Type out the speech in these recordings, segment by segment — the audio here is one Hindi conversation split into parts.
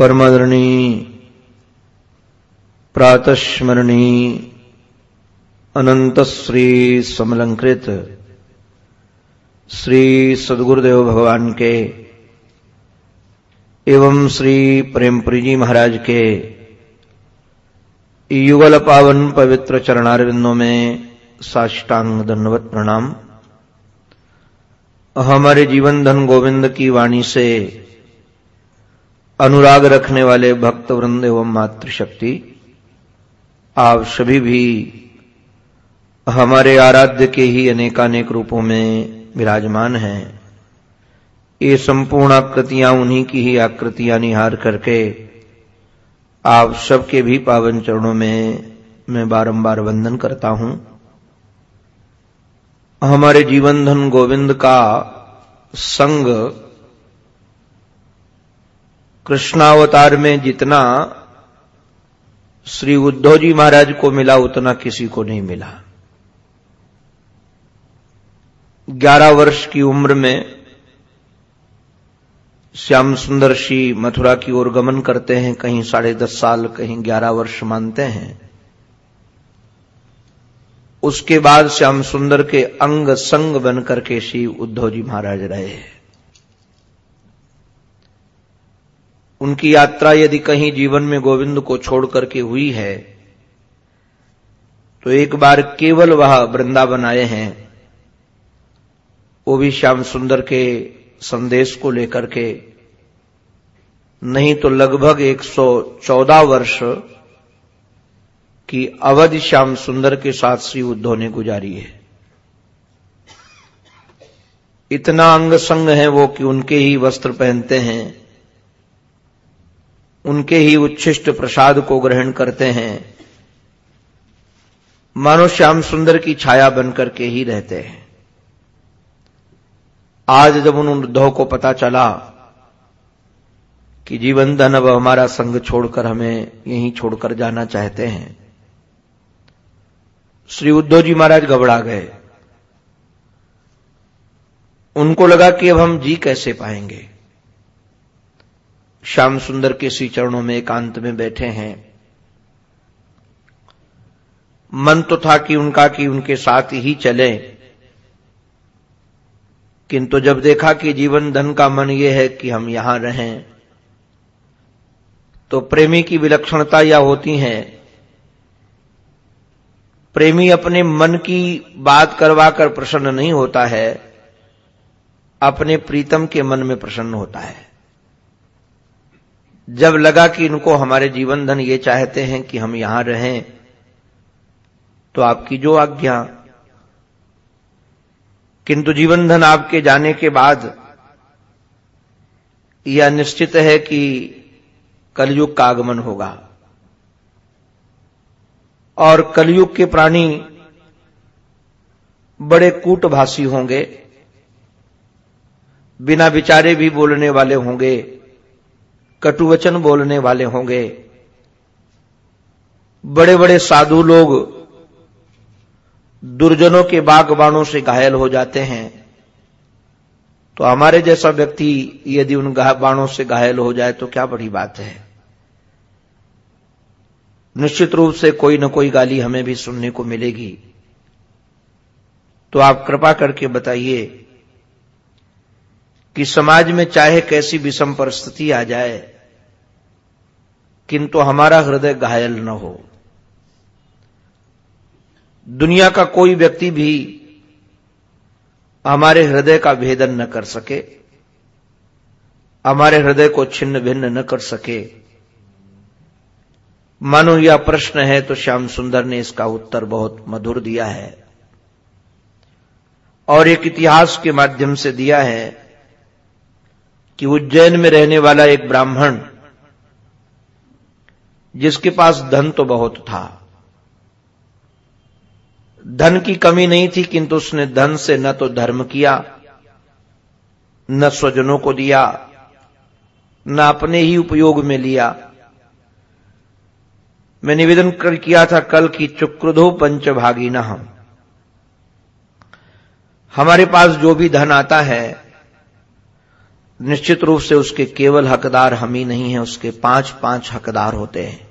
परमदरणी, प्रातस्मरणी अनंत श्री समलंकृत, श्री सदगुरुदेव भगवान के, एवं श्री प्रेमपुरी जी महाराज के, युगल पावन पवित्र चरणारविंदों में साष्टांग धन्यवत प्रणाम। हमारे जीवन धन गोविंद की वाणी से अनुराग रखने वाले भक्त वृंद एवं मातृशक्ति, आप सभी भी हमारे आराध्य के ही अनेकानेक रूपों में विराजमान हैं। ये संपूर्ण आकृतियाँ उन्हीं की ही आकृतियाँ निहार करके आप सबके भी पावन चरणों में मैं बारंबार वंदन करता हूँ। हमारे जीवन धन गोविंद का संग कृष्णावतार में जितना श्री उद्धव जी महाराज को मिला, उतना किसी को नहीं मिला। ग्यारह वर्ष की उम्र में श्याम सुंदर श्री मथुरा की ओर गमन करते हैं, कहीं साढ़े दस साल, कहीं ग्यारह वर्ष मानते हैं। उसके बाद श्याम सुंदर के अंग संग बनकर के श्री उद्धव जी महाराज रहे उनकी यात्रा यदि कहीं जीवन में गोविंद को छोड़ करके हुई है तो एक बार केवल वह वृंदावन आए हैं। वो भी श्याम सुंदर के संदेश को लेकर के। नहीं तो लगभग 114 वर्ष की अवधि श्याम सुंदर के साथ श्री उद्धव ने गुजारी है। इतना अंग संग है वो कि उनके ही वस्त्र पहनते हैं। उनके ही उच्छिष्ट प्रसाद को ग्रहण करते हैं। मानो श्याम सुंदर की छाया बनकर के ही रहते हैं। आज जब उन उद्धव को पता चला कि जीवन धन अब हमारा संग छोड़कर हमें यहीं छोड़कर जाना चाहते हैं, श्री उद्धव जी महाराज घबरा गए। उनको लगा कि अब हम जी कैसे पाएँगे? श्याम सुंदर के सी चरणों में एकांत में बैठे हैं। मन तो था कि उनका कि उनके साथ ही चले, किंतु जब देखा कि जीवन धन का मन यह है कि हम यहाँ रहें तो प्रेमी की विलक्षणता यह होती है। प्रेमी अपने मन की बात करवाकर प्रसन्न नहीं होता है, अपने प्रीतम के मन में प्रसन्न होता है। जब लगा कि इनको हमारे जीवन धन ये चाहते हैं कि हम यहाँ रहें तो आपकी जो आज्ञा, किंतु जीवन धन आपके जाने के बाद, यह निश्चित है कि कलयुग का आगमन होगा। और कलयुग के प्राणी बड़े कूटभाषी होंगे, बिना विचारे भी बोलने वाले होंगे। कटुवचन बोलने वाले होंगे। बड़े बड़े साधु लोग दुर्जनों के बागबानों से घायल हो जाते हैं। तो हमारे जैसा व्यक्ति यदि उन बाणों से घायल हो जाए तो क्या बड़ी बात है। निश्चित रूप से कोई न कोई गाली हमें भी सुनने को मिलेगी। तो आप कृपा करके बताइए कि समाज में चाहे कैसी विषम परिस्थिति आ जाए, किंतु हमारा हृदय घायल न हो। दुनिया का कोई व्यक्ति भी हमारे हृदय का भेदन न कर सके, हमारे हृदय को छिन्न भिन्न न कर सके। मानो यह प्रश्न है तो श्याम सुंदर ने इसका उत्तर बहुत मधुर दिया है और एक इतिहास के माध्यम से दिया है कि उज्जैन में रहने वाला एक ब्राह्मण, जिसके पास धन तो बहुत था। धन की कमी नहीं थी, किंतु उसने धन से न तो धर्म किया, न स्वजनों को दिया, न अपने ही उपयोग में लिया। मैं निवेदन कर किया था कल की चुक्रधो पंचभागी न हम हमारे पास जो भी धन आता है निश्चित रूप से उसके केवल हकदार हम ही नहीं है, उसके पाँच पाँच हकदार होते हैं।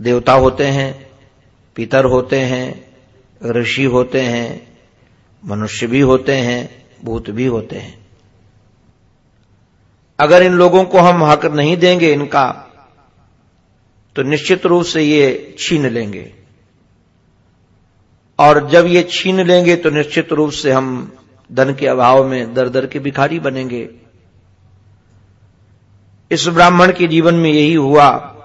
देवता होते हैं, पितर होते हैं, ऋषि होते हैं, मनुष्य भी होते हैं, भूत भी होते हैं। अगर इन लोगों को हम हक नहीं देंगे इनका तो निश्चित रूप से ये छीन लेंगे। और जब ये छीन लेंगे तो निश्चित रूप से हम धन के अभाव में दर दर के भिखारी बनेंगे। इस ब्राह्मण के जीवन में यही हुआ।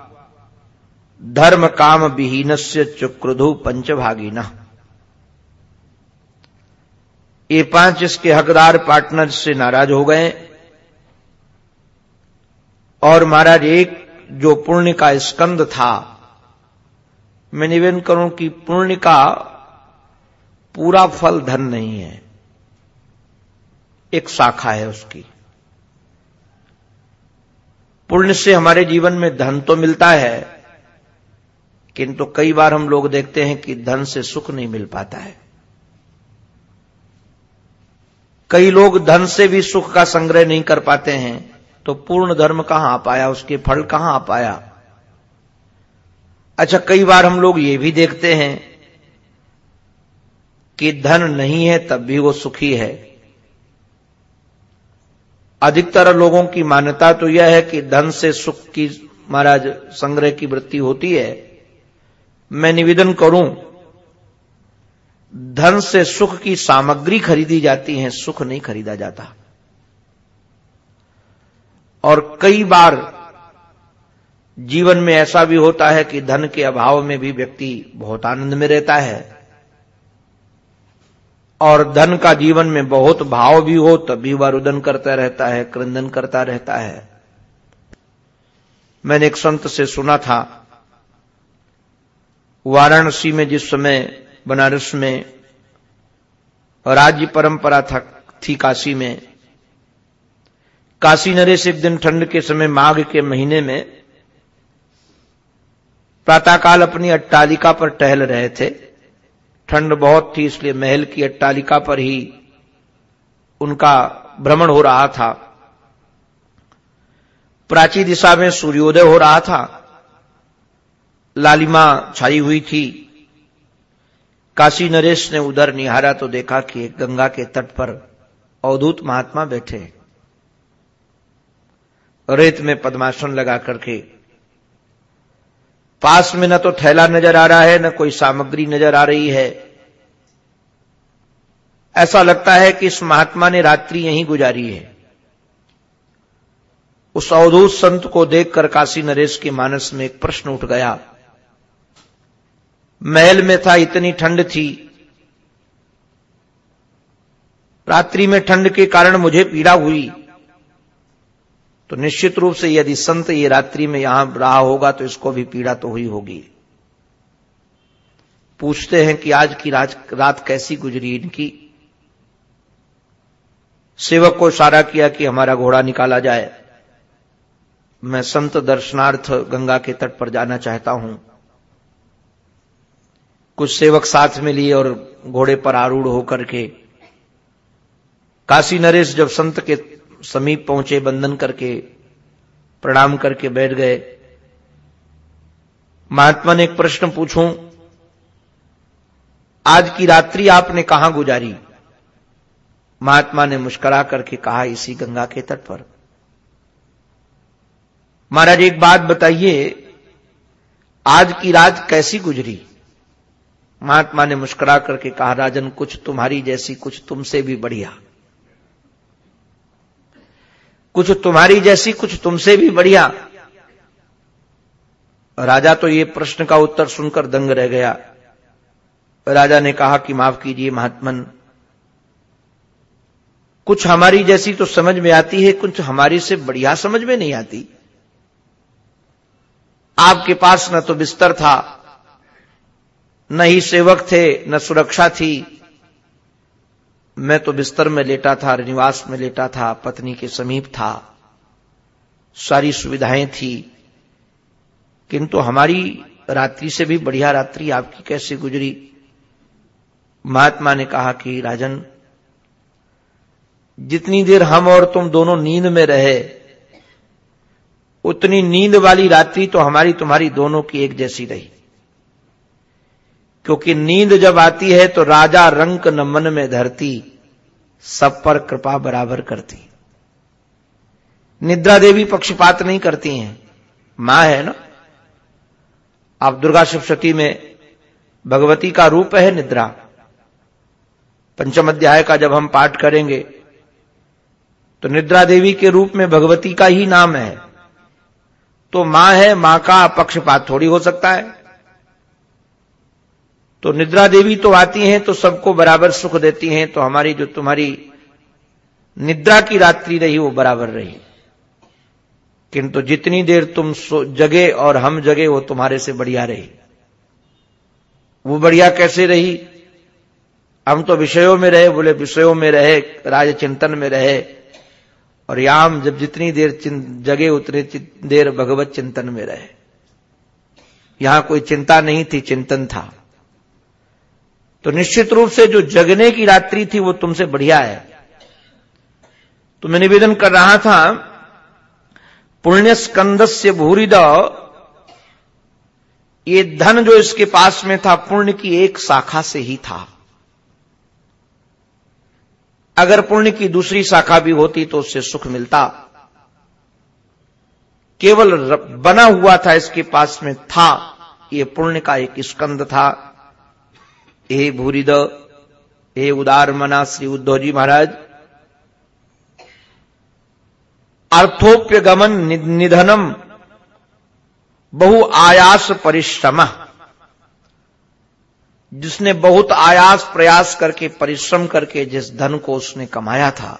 धर्म काम विहीन से चुक्रधु पंचभागी न ये पाँच इसके हकदार पार्टनर से नाराज़ हो गए। और महाराज, एक जो पुण्य का स्कंद था, मैं निवेदन करूँ कि पुण्य का पूरा फल धन नहीं है। एक शाखा है उसकी। पुण्य से हमारे जीवन में धन तो मिलता है, किंतु कई बार हम लोग देखते हैं कि धन से सुख नहीं मिल पाता है। कई लोग धन से भी सुख का संग्रह नहीं कर पाते हैं तो पूर्ण धर्म कहाँ आ पाया, उसके फल कहाँ आ पाया? अच्छा कई बार हम लोग ये भी देखते हैं कि धन नहीं है, तब भी वो सुखी है। अधिकतर लोगों की मान्यता तो यह है कि धन से सुख की, महाराज, संग्रह की वृत्ति होती है। मैं निवेदन करूँ, धन से सुख की सामग्री खरीदी जाती है, सुख नहीं खरीदा जाता। और कई बार जीवन में ऐसा भी होता है कि धन के अभाव में भी व्यक्ति बहुत आनंद में रहता है। और धन का जीवन में बहुत भाव भी हो तब भी वह रुदन करता रहता है, क्रंदन करता रहता है। मैंने एक संत से सुना था, वाराणसी में जिस समय बनारस में राज्य परंपरा था, थी काशी में, काशी नरेश एक दिन ठंड के समय माघ के महीने में प्रातःकाल अपनी अट्टालिका पर टहल रहे थे। ठंड बहुत थी, इसलिए महल की अट्टालिका पर ही उनका भ्रमण हो रहा था। प्राची दिशा में सूर्योदय हो रहा था। लालिमा छाई हुई थी। काशी नरेश ने उधर निहारा तो देखा कि एक गंगा के तट पर अवधूत महात्मा बैठे। रेत में पद्मासन लगा करके पास में न तो थैला नज़र आ रहा है, न कोई सामग्री नज़र आ रही है। ऐसा लगता है कि इस महात्मा ने रात्रि यहीं गुजारी है। उस अवधूत संत को देखकर काशी नरेश के मानस में एक प्रश्न उठ गया। महल में था, इतनी ठंड थी। रात्रि में ठंड के कारण मुझे पीड़ा हुई। तो निश्चित रूप से यदि संत ये रात्रि में यहाँ रहा होगा तो इसको भी पीड़ा तो हुई होगी। पूछते हैं कि आज की रात, कैसी गुजरी इनकी? सेवक को इशारा किया कि हमारा घोड़ा निकाला जाए। मैं संत दर्शनार्थ गंगा के तट पर जाना चाहता हूँ। कुछ सेवक साथ में लिए और घोड़े पर आरूढ़ होकर के काशी नरेश जब संत के समीप पहुँचे, बंधन करके, प्रणाम करके बैठ गए। महात्मा ने एक प्रश्न पूछूँ, आज की रात्रि आपने कहाँ गुजारी? महात्मा ने मुस्करा करके कहा, इसी गंगा के तट पर। महाराज, एक बात बताइए, आज की रात कैसी गुजरी? महात्मा ने मुस्करा करके कहा, राजन, कुछ तुम्हारी जैसी, कुछ तुमसे भी बढ़िया। कुछ तुम्हारी जैसी, कुछ तुमसे भी बढ़िया। राजा तो ये प्रश्न का उत्तर सुनकर दंग रह गया। राजा ने कहा कि माफ़ कीजिए महात्मन। कुछ हमारी जैसी तो समझ में आती है, कुछ हमारी से बढ़िया समझ में नहीं आती। आपके पास न तो बिस्तर था, न ही सेवक थे, न सुरक्षा थी। मैं तो बिस्तर में लेटा था, निवास में लेटा था, पत्नी के समीप था। सारी सुविधाएँ थी। किंतु हमारी रात्रि से भी बढ़िया रात्रि आपकी कैसे गुजरी? महात्मा ने कहा कि, राजन, जितनी देर हम और तुम दोनों नींद में रहे, उतनी नींद वाली रात्रि तो हमारी तुम्हारी दोनों की एक जैसी रही। क्योंकि नींद जब आती है तो राजा रंक न मन में धरती, सब पर कृपा बराबर करती। निद्रा देवी पक्षपात नहीं करती हैं। माँ है ना? आप दुर्गा सप्तती में भगवती का रूप है निद्रा। पंचम अध्याय का जब हम पाठ करेंगे तो निद्रा देवी के रूप में भगवती का ही नाम है। तो माँ है, माँ का पक्षपात थोड़ी हो सकता है। तो निद्रा देवी तो आती हैं तो सबको बराबर सुख देती हैं तो हमारी जो तुम्हारी निद्रा की रात्रि रही, वो बराबर रही। किंतु जितनी देर तुम जगे और हम जगे, वो तुम्हारे से बढ़िया रही। वो बढ़िया कैसे रही? हम तो विषयों में रहे, बोले, विषयों में रहे, राज चिंतन में रहे। और याम जब जितनी देर जगे, उतनी देर भगवत चिंतन में रहे। यहाँ कोई चिंता नहीं थी, चिंतन था। तो निश्चित रूप से जो जगने की रात्रि थी वो तुमसे बढ़िया है। तो मैं निवेदन कर रहा था पुण्य स्कंद से भूरिद, ये धन जो इसके पास में था, पुण्य की एक शाखा से ही था। अगर पुण्य की दूसरी शाखा भी होती तो उससे सुख मिलता। केवल बना हुआ था, इसके पास में था, ये पुण्य का एक स्कंद था। हे भूरिद, हे उदार मना श्री उद्धव जी महाराज अर्थोप्य गमन निधनम बहु आयास परिश्रम। जिसने बहुत आयास प्रयास करके परिश्रम करके जिस धन को उसने कमाया था,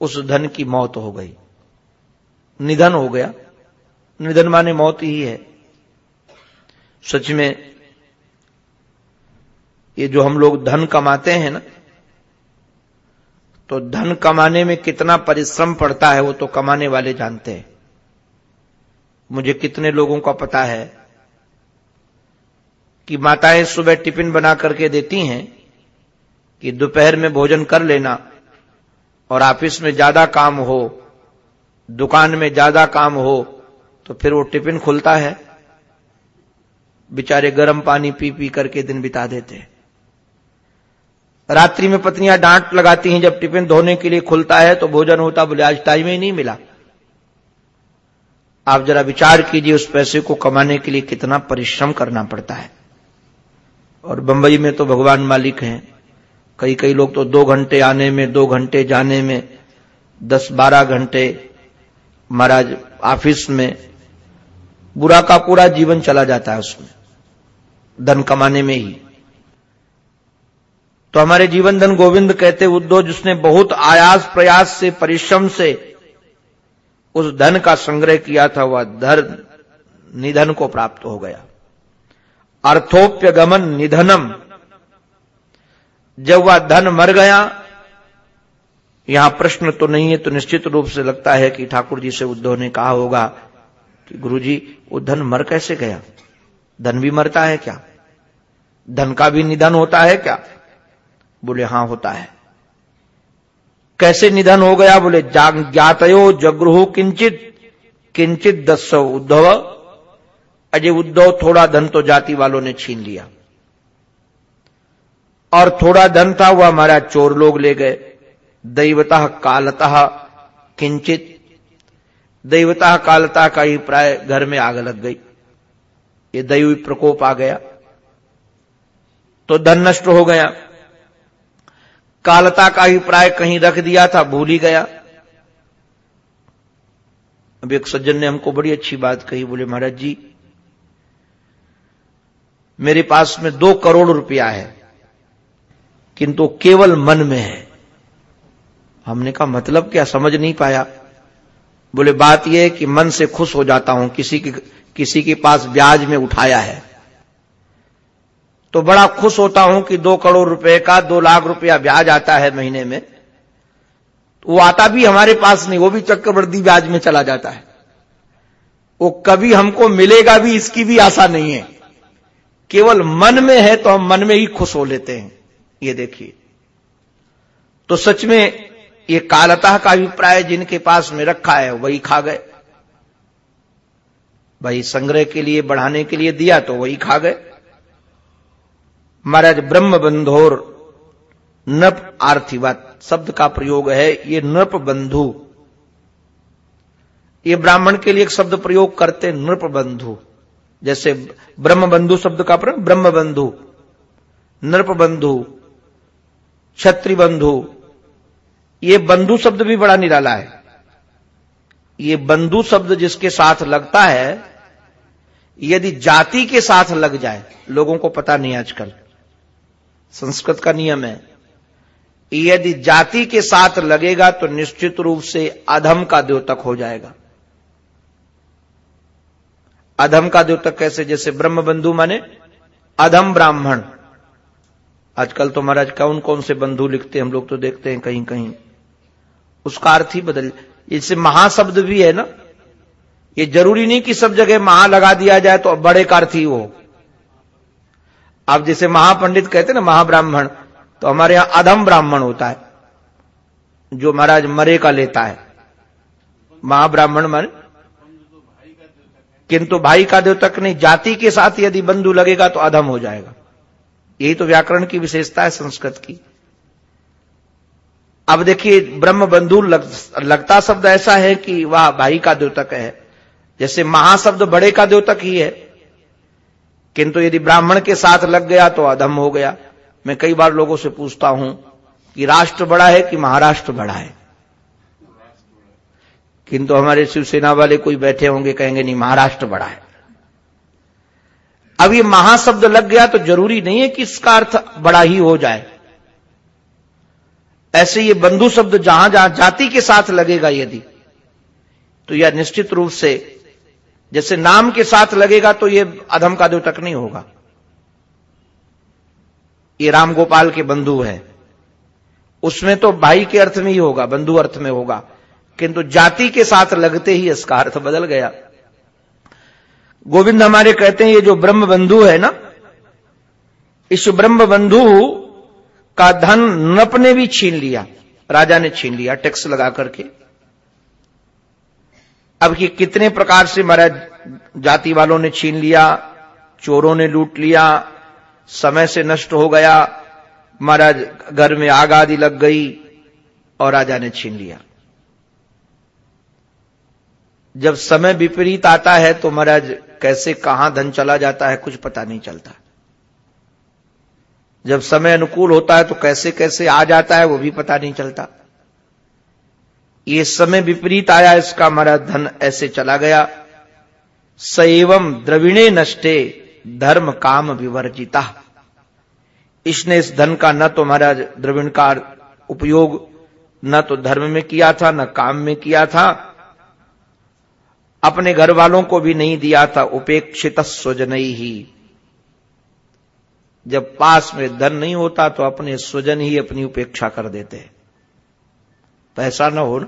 उस धन की मौत हो गई। निधन हो गया। निधन माने मौत ही है। सच में ये जो हम लोग धन कमाते हैं ना तो धन कमाने में कितना परिश्रम पड़ता है वो तो कमाने वाले जानते हैं। मुझे कितने लोगों का पता है कि माताएँ सुबह टिफ़िन बना करके देती हैं कि दोपहर में भोजन कर लेना और ऑफ़िस में ज़्यादा काम हो, दुकान में ज़्यादा काम हो तो फिर वो टिफ़िन खुलता है। बेचारे गर्म पानी पी पी करके दिन बिता देते हैं। रात्रि में पत्नियाँ डांट लगाती हैं, जब टिफ़िन धोने के लिए खुलता है तो भोजन होता, बोले, आज टाइम ही नहीं मिला। आप जरा विचार कीजिए, उस पैसे को कमाने के लिए कितना परिश्रम करना पड़ता है। और बंबई में तो भगवान मालिक हैं। कई कई लोग तो दो घंटे आने में, दो घंटे जाने में दस बारह घंटे महाराज ऑफ़िस में, बुरा का पूरा जीवन चला जाता है उसमें, धन कमाने में ही। तो हमारे जीवन धन गोविंद कहते उद्धव, जिसने बहुत आयास प्रयास से, परिश्रम से उस धन का संग्रह किया था, वह धन निधन को प्राप्त हो गया। अर्थोप्य गमन निधनम। जब वह धन मर गया, यहाँ प्रश्न तो नहीं है तो निश्चित रूप से लगता है कि ठाकुर जी से उद्धव ने कहा होगा कि गुरु जी वो धन मर कैसे गया? धन भी मरता है क्या? धन का भी निधन होता है क्या? बोले, हाँ, होता है। कैसे निधन हो गया? बोले ज्ञातयो जगृह किंचित किंचित दस उद्धव। अजय उद्धव थोड़ा धन तो जाति वालों ने छीन लिया। और थोड़ा धन था, वह हमारा चोर लोग ले गए। दैवतः कालतः किंचित, दैवता कालता का ही प्राय घर में आग लग गई। ये दैवी प्रकोप आ गया। तो धन नष्ट हो गया। कालता का ही प्राय कहीं रख दिया था, भूल ही गया। अब एक सज्जन ने हमको बड़ी अच्छी बात कही, बोले, महाराज जी, मेरे पास में दो करोड़ रुपया है, किंतु केवल मन में है। हमने कहा मतलब क्या? समझ नहीं पाया। बोले, बात यह कि मन से खुश हो जाता हूँ, किसी के किसी के पास ब्याज में उठाया है। तो बड़ा खुश होता हूँ कि दो करोड़ रुपए का, दो लाख रुपया ब्याज आता है महीने में। वो आता भी हमारे पास नहीं, वो भी चक्रवर्ती ब्याज में चला जाता है। वो कभी हमको मिलेगा भी, इसकी भी आशा नहीं है। केवल मन में है तो हम मन में ही खुश हो लेते हैं। ये देखिए। तो सच में ये कालतः का अभिप्राय जिनके पास में रखा है, वही खा गए। भाई संग्रह के लिए, बढ़ाने के लिए दिया तो वही खा गए। महाराज ब्रह्म बंधोर नप आर्थिवत शब्द का प्रयोग है, ये नृप बंधु। ये ब्राह्मण के लिए एक शब्द प्रयोग करते नृप बंधु। जैसे ब्रह्म बंधु शब्द का प्रयोग, ब्रह्म बंधु, नृप बंधु क्षत्रि बंधु। ये बंधु शब्द भी बड़ा निराला है। ये बंधु शब्द जिसके साथ लगता है, यदि जाति के साथ लग जाए, लोगों को पता नहीं आजकल। संस्कृत का नियम है। यदि जाति के साथ लगेगा तो निश्चित रूप से अधम का द्योतक हो जाएगा। अधम का द्योतक कैसे? जैसे ब्रह्म बंधु माने अधम ब्राह्मण। आजकल तो महाराज कौन कौन से बंधु लिखते हैं, हम लोग तो देखते हैं कहीं कहीं। उसका अर्थ ही बदल इससे महाशब्द भी है ना? ये ज़रूरी नहीं कि सब जगह महा लगा दिया जाए तो बड़े का अर्थ ही हो। आप जैसे महापंडित कहते ना महाब्राह्मण तो हमारे यहाँ अधम ब्राह्मण होता है जो महाराज मरे का लेता है। महाब्राह्मण मन किंतु भाई का द्योतक नहीं जाति के साथ यदि बंधु लगेगा तो अधम हो जाएगा। यही तो व्याकरण की विशेषता है संस्कृत की। अब देखिए ब्रह्म बंधु लग, लगता शब्द ऐसा है कि वह भाई का द्योतक है। जैसे महाशब्द बड़े का द्योतक ही है किंतु यदि ब्राह्मण के साथ लग गया तो अधम हो गया। मैं कई बार लोगों से पूछता हूँ कि राष्ट्र बड़ा है कि महाराष्ट्र बड़ा है? किंतु हमारे शिवसेना वाले कोई बैठे होंगे, कहेंगे, नहीं, महाराष्ट्र बड़ा है। अब ये महाशब्द लग गया तो ज़रूरी नहीं है कि इसका अर्थ बड़ा ही हो जाए। ऐसे ये बंधु शब्द जहाँ जहाँ जाति के साथ लगेगा यदि तो यह निश्चित रूप से जैसे नाम के साथ लगेगा तो ये अधम का द्योतक नहीं होगा। ये राम गोपाल के बंधु है। उसमें तो भाई के अर्थ में ही होगा, बंधु अर्थ में होगा। किंतु जाति के साथ लगते ही इसका अर्थ बदल गया। गोविंद हमारे कहते हैं, ये जो ब्रह्म बंधु है ना, इस ब्रह्म बंधु का धन नप ने भी छीन लिया, राजा ने छीन लिया, टैक्स लगा करके। अब कि कितने प्रकार से महाराज जाति वालों ने छीन लिया, चोरों ने लूट लिया, समय से नष्ट हो गया, महाराज घर में आग आदि लग गई और राजा ने छीन लिया। जब समय विपरीत आता है तो महाराज कैसे, कहाँ धन चला जाता है कुछ पता नहीं चलता। जब समय अनुकूल होता है तो कैसे कैसे आ जाता है वो भी पता नहीं चलता। ये समय विपरीत आया, इसका हमारा धन ऐसे चला गया। सैवम द्रविणे नष्टे, धर्म काम विवर्जिता। इसने इस धन का न तो महाराज द्रविण का उपयोग, न तो धर्म में किया था, न काम में किया था। अपने घर वालों को भी नहीं दिया था, उपेक्षित स्वजन। ही जब पास में धन नहीं होता तो अपने स्वजन ही अपनी उपेक्षा कर देते। तो ऐसा न हो ना।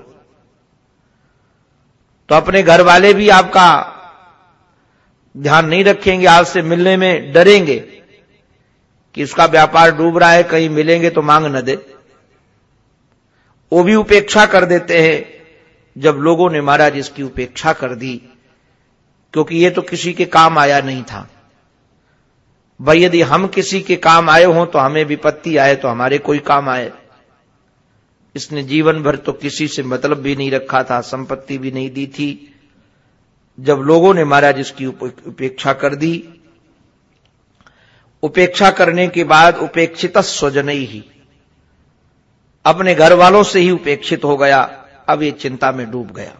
तो अपने घर वाले भी आपका ध्यान नहीं रखेंगे आपसे मिलने में डरेंगे कि उसका व्यापार डूब रहा है, कहीं मिलेंगे तो मांग न दे। वो भी उपेक्षा कर देते हैं, जब लोगों ने महाराज इसकी उपेक्षा कर दी, क्योंकि ये तो किसी के काम आया नहीं था। भाई, यदि हम किसी के काम आए हों तो हमें विपत्ति आए तो हमारे कोई काम आए। इसने जीवन भर तो किसी से मतलब भी नहीं रखा था, संपत्ति भी नहीं दी थी। जब लोगों ने महाराज इसकी उपेक्षा कर दी, उपेक्षा करने के बाद उपेक्षित स्वजन ही। अपने घर वालों से ही उपेक्षित हो गया, अब ये चिंता में डूब गया।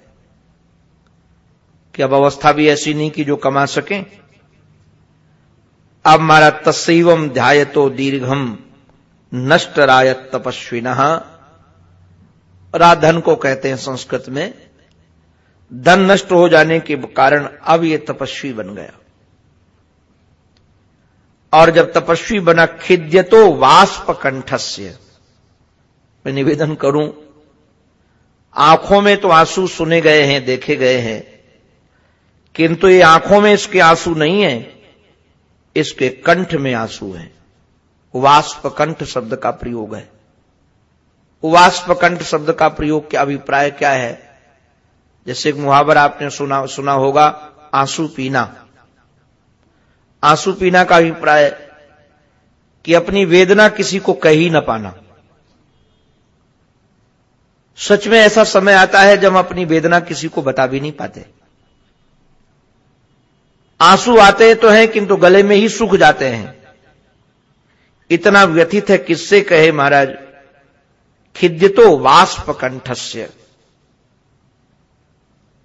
कि अब अवस्था भी ऐसी नहीं कि जो कमा सके। अब मारा तस्वम ध्यायतो दीर्घम नष्ट रायत तपस्विन राधन को कहते हैं संस्कृत में, धन नष्ट हो जाने के कारण अब ये तपस्वी बन गया। और जब तपस्वी बना खिद्यतो वाष्प कंठस्य। मैं निवेदन करूँ, आँखों में तो आँसू सुने गए हैं, देखे गए हैं, किंतु ये आँखों में इसके आँसू नहीं है, इसके कंठ में आँसू हैं। वाष्प कंठ शब्द का प्रयोग है। उवास्पकंठ शब्द का प्रयोग के अभिप्राय क्या है? जैसे एक मुहावरा आपने सुना सुना होगा, आँसू पीना। आँसू पीना का अभिप्राय कि अपनी वेदना किसी को कह ही न पाना। सच में ऐसा समय आता है जब हम अपनी वेदना किसी को बता भी नहीं पाते। आँसू आते तो हैं, किंतु गले में ही सूख जाते हैं। इतना व्यथित है किससे कहे महाराज? खिद्यतो वाष्प कंठस्य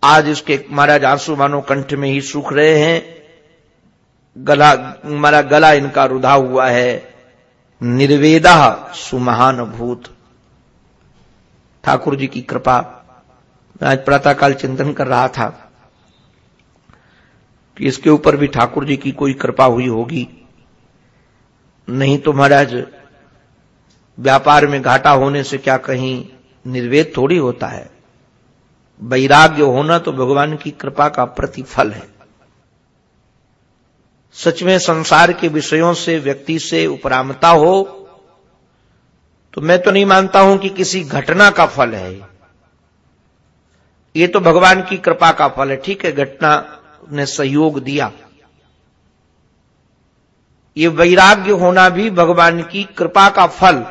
आज इसके महाराज आँसू मानो कंठ में ही सूख रहे हैं। गला, हमारा गला इनका रुधा हुआ है। निर्वेदा सुमहान भूत ठाकुर जी की कृपा। मैं आज प्रातःकाल चिंतन कर रहा था कि इसके ऊपर भी ठाकुर जी की कोई कृपा हुई होगी। नहीं तो महाराज व्यापार में घाटा होने से क्या कहीं निर्वेद थोड़ी होता है? वैराग्य होना तो भगवान की कृपा का प्रतिफल है। सच में संसार के विषयों से, व्यक्ति से उपरामता हो तो मैं तो नहीं मानता हूँ कि किसी घटना का फल है। ये तो भगवान की कृपा का फल है। ठीक है, घटना ने सहयोग दिया। ये वैराग्य होना भी भगवान की कृपा का फल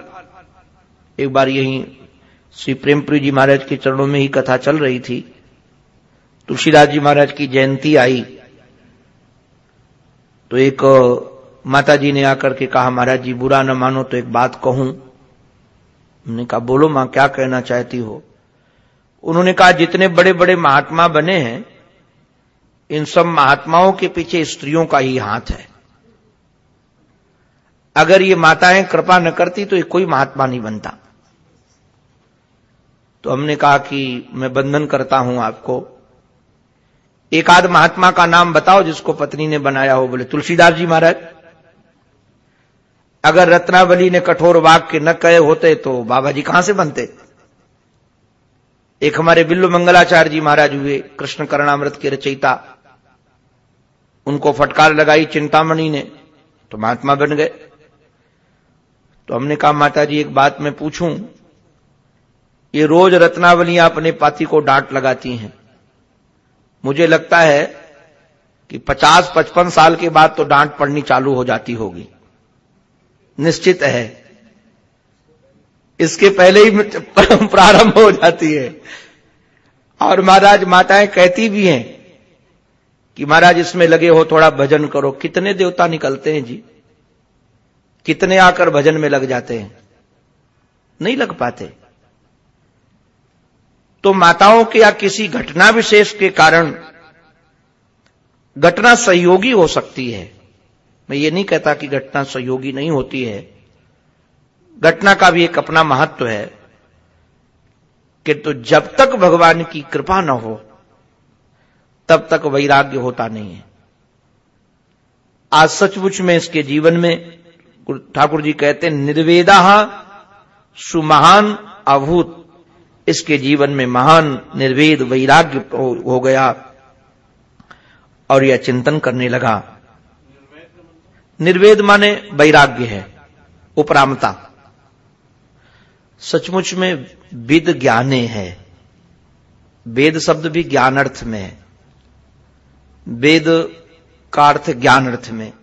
एक बार यही श्री प्रेमप्री जी महाराज के चरणों में ही कथा चल रही थी। तुलसीदास जी महाराज की जयंती आई। तो एक माता जी ने आकर के कहा, महाराज जी, बुरा न मानो तो एक बात कहूँ। हमने कहा, बोलो माँ, क्या कहना चाहती हो? उन्होंने कहा, जितने बड़े बड़े महात्मा बने हैं, इन सब महात्माओं के पीछे स्त्रियों का ही हाथ है। अगर ये माताएँ कृपा न करती तो ये कोई महात्मा नहीं बनता। तो हमने कहा कि मैं बंधन करता हूँ आपको। एक आध महात्मा का नाम बताओ जिसको पत्नी ने बनाया हो, बोले, तुलसीदास जी महाराज, अगर रत्नावली ने कठोर वाक्य न कहे होते तो बाबा जी कहाँ से बनते? एक हमारे बिल्लु मंगलाचार्य जी महाराज हुए, कृष्ण करणामृत के रचयिता। उनको फटकार लगाई चिंतामणि ने तो महात्मा बन गए। तो हमने कहा माता जी एक बात मैं पूछूँ ये रोज रत्नावलियाँ अपने पाती को डांट लगाती हैं। मुझे लगता है कि 50-55 साल के बाद तो डांट पड़नी चालू हो जाती होगी। निश्चित है। इसके पहले ही प्रारंभ हो जाती है। और महाराज माताएँ कहती भी हैं कि महाराज इसमें लगे हो थोड़ा भजन करो। कितने देवता निकलते हैं जी? कितने आकर भजन में लग जाते हैं? नहीं लग पाते। तो माताओं के या किसी घटना विशेष के कारण घटना सहयोगी हो सकती है। मैं ये नहीं कहता कि घटना सहयोगी नहीं होती है। घटना का भी एक अपना महत्व है कि तो जब तक भगवान की कृपा न हो, तब तक वैराग्य होता नहीं है। आज सचमुच में इसके जीवन में ठाकुर जी कहते निर्वेदा सुमहान अभूत। इसके जीवन में महान निर्वेद वैराग्य हो गया और यह चिंतन करने लगा। निर्वेद माने वैराग्य है, उपरामता। सचमुच में विद ज्ञाने है। वेद शब्द भी ज्ञान अर्थ में है। वेद का अर्थ ज्ञान अर्थ में।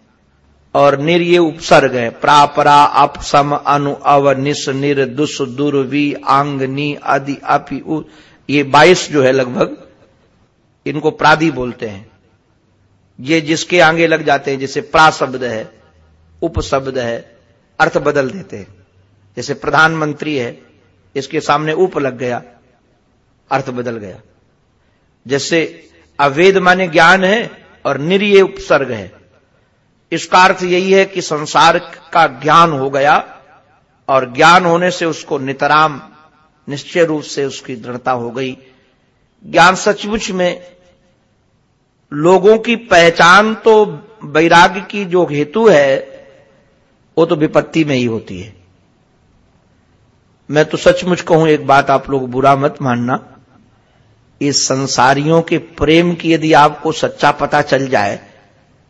और निर ये उपसर्ग है। प्रापरा अप सम अनु अव निस निर दुस दुर वी आंग नी आदि अपि ये बाईस जो है लगभग, इनको प्रादि बोलते हैं। ये जिसके आगे लग जाते हैं, जैसे प्रा शब्द है उप शब्द है, अर्थ बदल देते हैं। जैसे प्रधानमंत्री है, इसके सामने उप लग गया, अर्थ बदल गया। जैसे अवेद माने ज्ञान है और निर्य उपसर्ग है। इसका अर्थ यही है कि संसार का ज्ञान हो गया और ज्ञान होने से उसको नितराम, निश्चय रूप से उसकी दृढ़ता हो गई। ज्ञान सचमुच में लोगों की पहचान तो वैराग्य की जो हेतु है, वो तो विपत्ति में ही होती है। मैं तो सचमुच कहूँ, एक बात आप लोग बुरा मत मानना। इस संसारियों के प्रेम की यदि आपको सच्चा पता चल जाए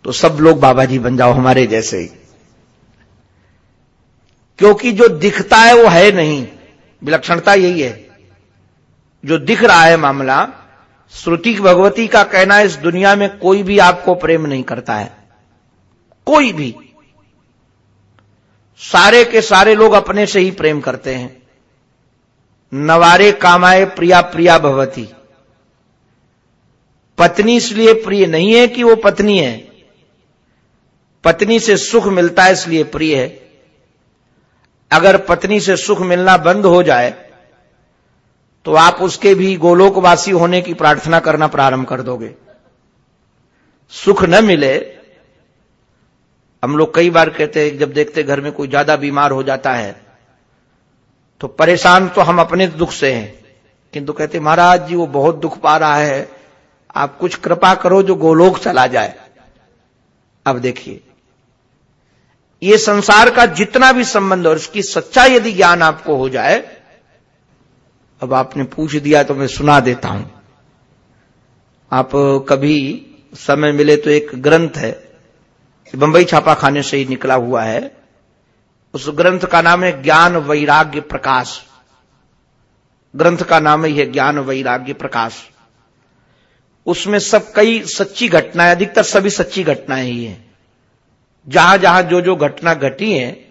तो सब लोग बाबा जी बन जाओ हमारे जैसे ही। क्योंकि जो दिखता है वो है नहीं। विलक्षणता यही है। जो दिख रहा है मामला, श्रुति भगवती का कहना है इस दुनिया में कोई भी आपको प्रेम नहीं करता है। कोई भी। सारे के सारे लोग अपने से ही प्रेम करते हैं। नवारे कामाए प्रिया प्रिया भवती। पत्नी इसलिए प्रिय नहीं है कि वो पत्नी है। पत्नी से सुख मिलता है इसलिए प्रिय है। अगर पत्नी से सुख मिलना बंद हो जाए तो आप उसके भी गोलोकवासी होने की प्रार्थना करना प्रारंभ कर दोगे। सुख न मिले, हम लोग कई बार कहते हैं, जब देखते घर में कोई ज़्यादा बीमार हो जाता है तो परेशान तो हम अपने दुख से हैं। किंतु कहते महाराज जी, वो बहुत दुख पा रहा है। आप कुछ कृपा करो जो गोलोक चला जाए। अब देखिए ये संसार का जितना भी संबंध और इसकी सच्चा यदि ज्ञान आपको हो जाए, अब आपने पूछ दिया तो मैं सुना देता हूँ। आप कभी समय मिले तो एक ग्रंथ है, बंबई छापा खाने से ही निकला हुआ है। उस ग्रंथ का नाम है ज्ञान वैराग्य प्रकाश। ग्रंथ का नाम ही है ज्ञान वैराग्य प्रकाश। उसमें सब कई सच्ची घटनाएँ, अधिकतर सभी सच्ची घटनाएँ ही हैं। जहाँ जहाँ जो जो घटना घटी है,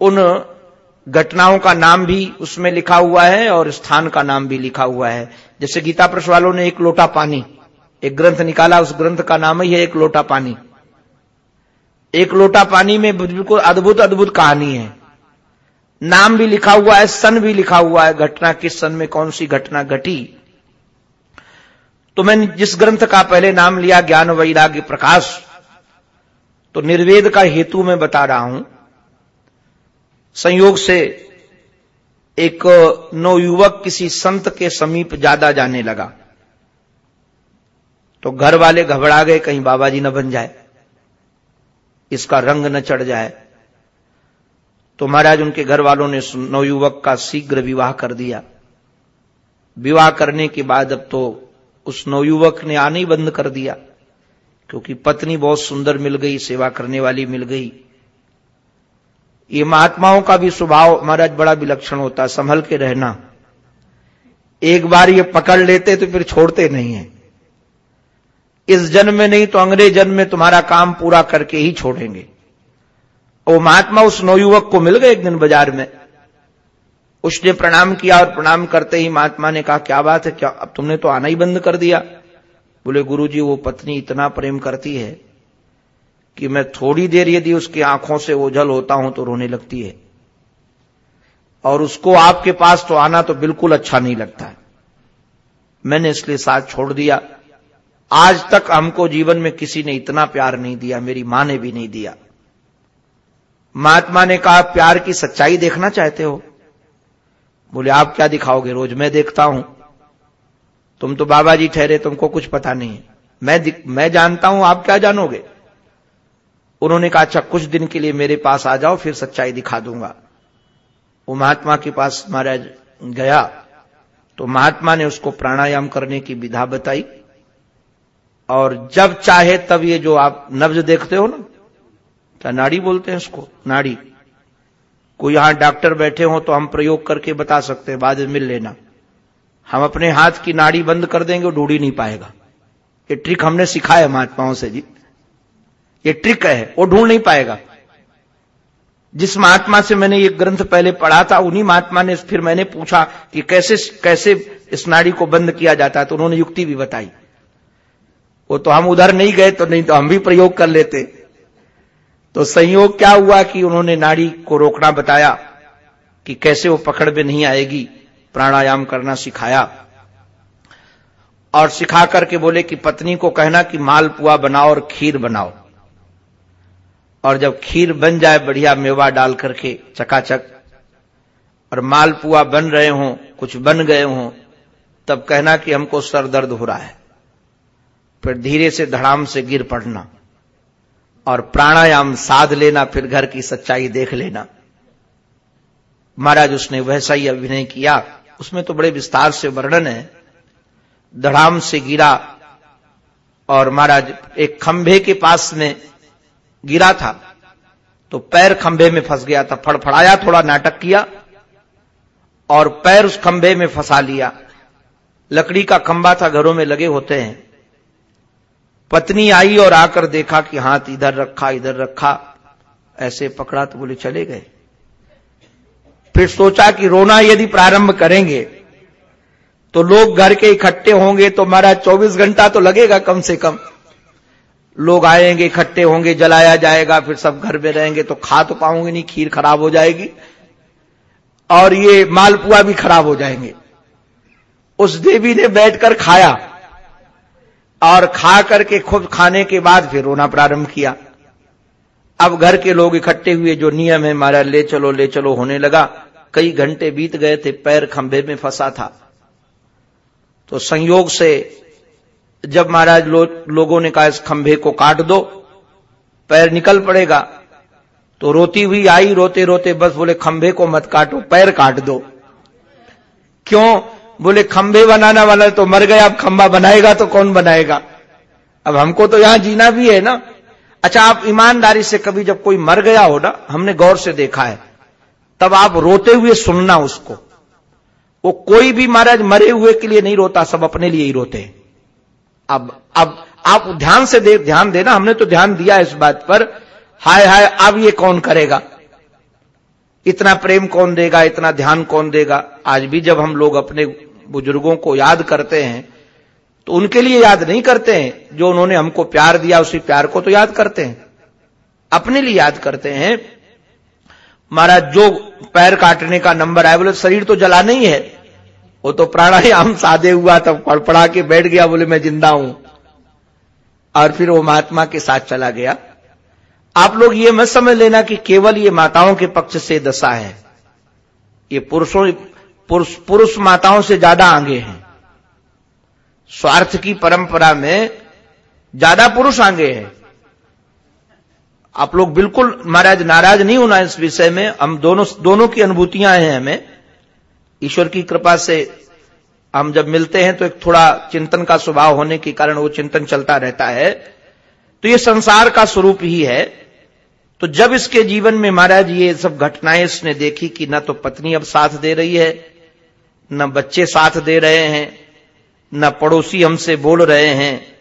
उन घटनाओं का नाम भी उसमें लिखा हुआ है और स्थान का नाम भी लिखा हुआ है। जैसे गीता प्रश वालों ने एक लोटा पानी, एक ग्रंथ निकाला, उस ग्रंथ का नाम ही है एक लोटा पानी। एक लोटा पानी में बिल्कुल अद्भुत अद्भुत कहानी है। नाम भी लिखा हुआ है, सन भी लिखा हुआ है, घटना किस सन में कौन सी घटना घटी। तो मैंने जिस ग्रंथ का पहले नाम लिया, ज्ञान वैराग्य प्रकाश तो निर्वेद का हेतु मैं बता रहा हूँ। संयोग से एक नवयुवक किसी संत के समीप ज़्यादा जाने लगा। तो घर वाले घबरा गए, कहीं बाबा जी न बन जाए, इसका रंग न चढ़ जाए। तो महाराज उनके घर वालों ने नवयुवक का शीघ्र विवाह कर दिया। विवाह करने के बाद अब तो उस नवयुवक ने आने ही बंद कर दिया। क्योंकि पत्नी बहुत सुंदर मिल गई, सेवा करने वाली मिल गई। ये महात्माओं का भी स्वभाव, महाराज, बड़ा विलक्षण होता, संभल के रहना। एक बार ये पकड़ लेते तो फिर छोड़ते नहीं है। इस जन्म में नहीं तो अंग्रेज़ जन्म में तुम्हारा काम पूरा करके ही छोड़ेंगे। वो महात्मा उस नवयुवक को मिल गए एक दिन बाज़ार में। उसने प्रणाम किया और प्रणाम करते ही महात्मा ने कहा, क्या बात है? क्या, अब तुमने तो आना ही बंद कर दिया। बोले, गुरुजी, वो पत्नी इतना प्रेम करती है कि मैं थोड़ी देर यदि उसकी आँखों से ओझल होता हूँ तो रोने लगती है। और उसको आपके पास तो आना तो बिल्कुल अच्छा नहीं लगता है। मैंने इसलिए साथ छोड़ दिया। आज तक हमको जीवन में किसी ने इतना प्यार नहीं दिया, मेरी माँ ने भी नहीं दिया। महात्मा ने कहा प्यार की सच्चाई देखना चाहते हो? बोले, आप क्या दिखाओगे? रोज मैं देखता हूँ। तुम तो बाबा जी ठहरे, तुमको कुछ पता नहीं। है मैं मैं जानता हूँ, आप क्या जानोगे? उन्होंने कहा अच्छा कुछ दिन के लिए मेरे पास आ जाओ, फिर सच्चाई दिखा दूँगा। वो महात्मा के पास महाराज गया तो महात्मा ने उसको प्राणायाम करने की विधा बताई। और जब चाहे तब ये जो आप नब्ज देखते हो ना, क्या नाड़ी बोलते हैं उसको नाड़ी। कोई यहाँ डॉक्टर बैठे हो तो हम प्रयोग करके बता सकते हैं, बाद में मिल लेना। हम अपने हाथ की नाड़ी बंद कर देंगे ढूंढ ही नहीं पाएगा। ये ट्रिक हमने सिखाया महात्माओं से जी। ये ट्रिक है, वो ढूंढ नहीं पाएगा। जिस महात्मा से मैंने ये ग्रंथ पहले पढ़ा था, उन्हीं महात्मा ने फिर मैंने पूछा कि कैसे कैसे इस नाड़ी को बंद किया जाता है तो उन्होंने युक्ति भी बताई। वो तो हम उधर नहीं गए तो नहीं तो हम भी प्रयोग कर लेते। तो संयोग क्या हुआ कि उन्होंने नाड़ी को रोकना बताया कि कैसे वो पकड़ में नहीं आएगी। प्राणायाम करना सिखाया। और सिखा करके बोले कि पत्नी को कहना कि मालपुआ बनाओ और खीर बनाओ। और जब खीर बन जाए, बढ़िया मेवा डाल करके चकाचक, और मालपुआ बन रहे हों, कुछ बन गए हों, तब कहना कि हमको सर दर्द हो रहा है। फिर धीरे से धड़ाम से गिर पड़ना, और प्राणायाम साध लेना, फिर घर की सच्चाई देख लेना। महाराज उसने वैसा ही अभिनय किया। उसमें तो बड़े विस्तार से वर्णन है। धड़ाम से गिरा और महाराज, एक खंभे के पास में गिरा था तो पैर खंभे में फंस गया था, फड़फड़ाया, थोड़ा नाटक किया और पैर उस खंभे में फंसा लिया। लकड़ी का खंभा था, घरों में लगे होते हैं। पत्नी आई और आकर देखा कि हाथ इधर रखा इधर रखा, ऐसे पकड़ा तो बोले, चले गए। फिर सोचा कि रोना यदि प्रारंभ करेंगे तो लोग घर के इकट्ठे होंगे तो हमारा 24 घंटा तो लगेगा कम से कम। लोग आएँगे, इकट्ठे होंगे, जलाया जाएगा, फिर सब घर में रहेंगे तो खा तो पाऊँगे नहीं, खीर खराब हो जाएगी। और ये मालपुआ भी खराब हो जाएँगे। उस देवी ने बैठकर खाया, और खा करके खुद खाने के बाद फिर रोना प्रारंभ किया। अब घर के लोग इकट्ठे हुए, जो नियम है हमारा ले चलो ले चलो, होने लगा। कई घंटे बीत गए थे पैर खंभे में फंसा था। तो संयोग से जब महाराज लो, लोगों ने कहा इस खंभे को काट दो पैर निकल पड़ेगा। तो रोती हुई आई रोते रोते बस बोले खंभे को मत काटो पैर काट दो। क्यों? बोले खंभे बनाना वाला तो मर गया अब खंभा बनाएगा तो कौन बनाएगा? अब हमको तो यहाँ जीना भी है ना? अच्छा आप ईमानदारी से कभी जब कोई मर गया हो ना हमने गौर से देखा है। तब आप रोते हुए सुनना उसको। वो कोई भी महाराज मरे हुए के लिए नहीं रोता, सब अपने लिए ही रोते हैं। अब अब आप ध्यान से दे, ध्यान देना, हमने तो ध्यान दिया इस बात पर। हाय हाय, अब ये कौन करेगा? इतना प्रेम कौन देगा, इतना ध्यान कौन देगा? आज भी जब हम लोग अपने बुज़ुर्गों को याद करते हैं तो उनके लिए याद नहीं करते हैं। जो उन्होंने हमको प्यार दिया, उसी प्यार को तो याद करते हैं। अपने लिए याद करते हैं। महाराज, जो पैर काटने का नंबर आया, बोले, शरीर तो जला नहीं है। वो तो प्राणायाम साधे हुआ तब पड़पड़ा के बैठ गया, बोले, मैं ज़िंदा हूँ। और फिर वो महात्मा के साथ चला गया। आप लोग ये मत समझ लेना कि केवल ये माताओं के पक्ष से दशा है। ये पुरुषों, पुरुष पुरुष माताओं से ज़्यादा आगे हैं। स्वार्थ की परंपरा में ज़्यादा पुरुष आगे हैं। आप लोग बिल्कुल महाराज नाराज़ नहीं होना इस विषय में। हम दोनों दोनों की अनुभूतियाँ हैं हमें। ईश्वर की कृपा से हम जब मिलते हैं तो एक थोड़ा चिंतन का स्वभाव होने के कारण वो चिंतन चलता रहता है। तो ये संसार का स्वरूप ही है। तो जब इसके जीवन में महाराज ये सब घटनाएँ इसने देखी कि न तो पत्नी अब साथ दे रही है, न बच्चे साथ दे रहे हैं, न पड़ोसी हमसे बोल रहे हैं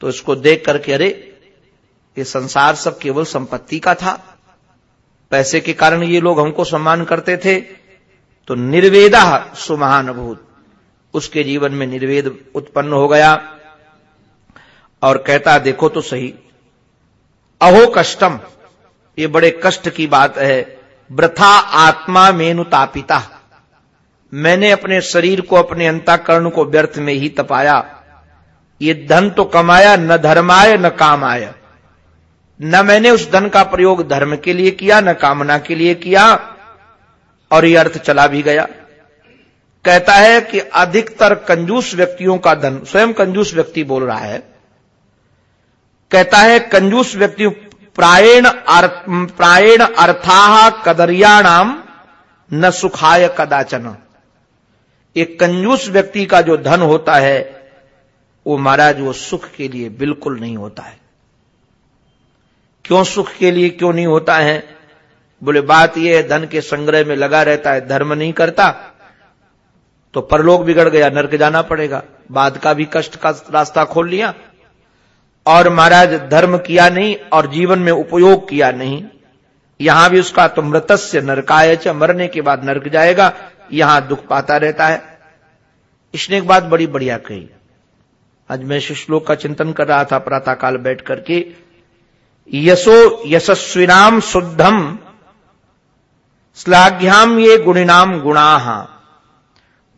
तो इसको देख करके, अरे ये संसार सब केवल संपत्ति का था। पैसे के कारण ये लोग हमको सम्मान करते थे। तो निर्वेदा सुमहानुभूत उसके जीवन में निर्वेद उत्पन्न हो गया और कहता, देखो तो सही। अहो कष्टम, ये बड़े कष्ट की बात है। वृथा आत्मा मेनुतापिता मैंने अपने शरीर को, अपने अंताकरण को व्यर्थ में ही तपाया। ये धन तो कमाया, न धर्माय, न काम कामाय। न मैंने उस धन का प्रयोग धर्म के लिए किया, न कामना के लिए किया, और यह अर्थ चला भी गया। कहता है कि अधिकतर कंजूस व्यक्तियों का धन, स्वयं कंजूस व्यक्ति बोल रहा है, कहता है कंजूस व्यक्ति प्रायण प्रायण अर्था कदरियाणाम न सुखाय कदाचन। एक कंजूस व्यक्ति का जो धन होता है, वो महाराज, वो सुख के लिए बिल्कुल नहीं होता है। क्यों सुख के लिए क्यों नहीं होता है? बोले, बात यह है, धन के संग्रह में लगा रहता है, धर्म नहीं करता तो परलोक बिगड़ गया, नरक जाना पड़ेगा। बाद का भी कष्ट का रास्ता खोल लिया। और महाराज, धर्म किया नहीं और जीवन में उपयोग किया नहीं। यहाँ भी उसका तो मृतस्य नरकाय मरने के बाद नरक जाएगा, यहाँ दुख पाता रहता है। इसने एक बात बड़ी बढ़िया कही। आज मैं श्लोक का चिंतन कर रहा था, प्रातःकाल बैठ करके यशो यशस्विनाम शुद्धम, श्लाघ्याम ये गुणिनाम गुणाह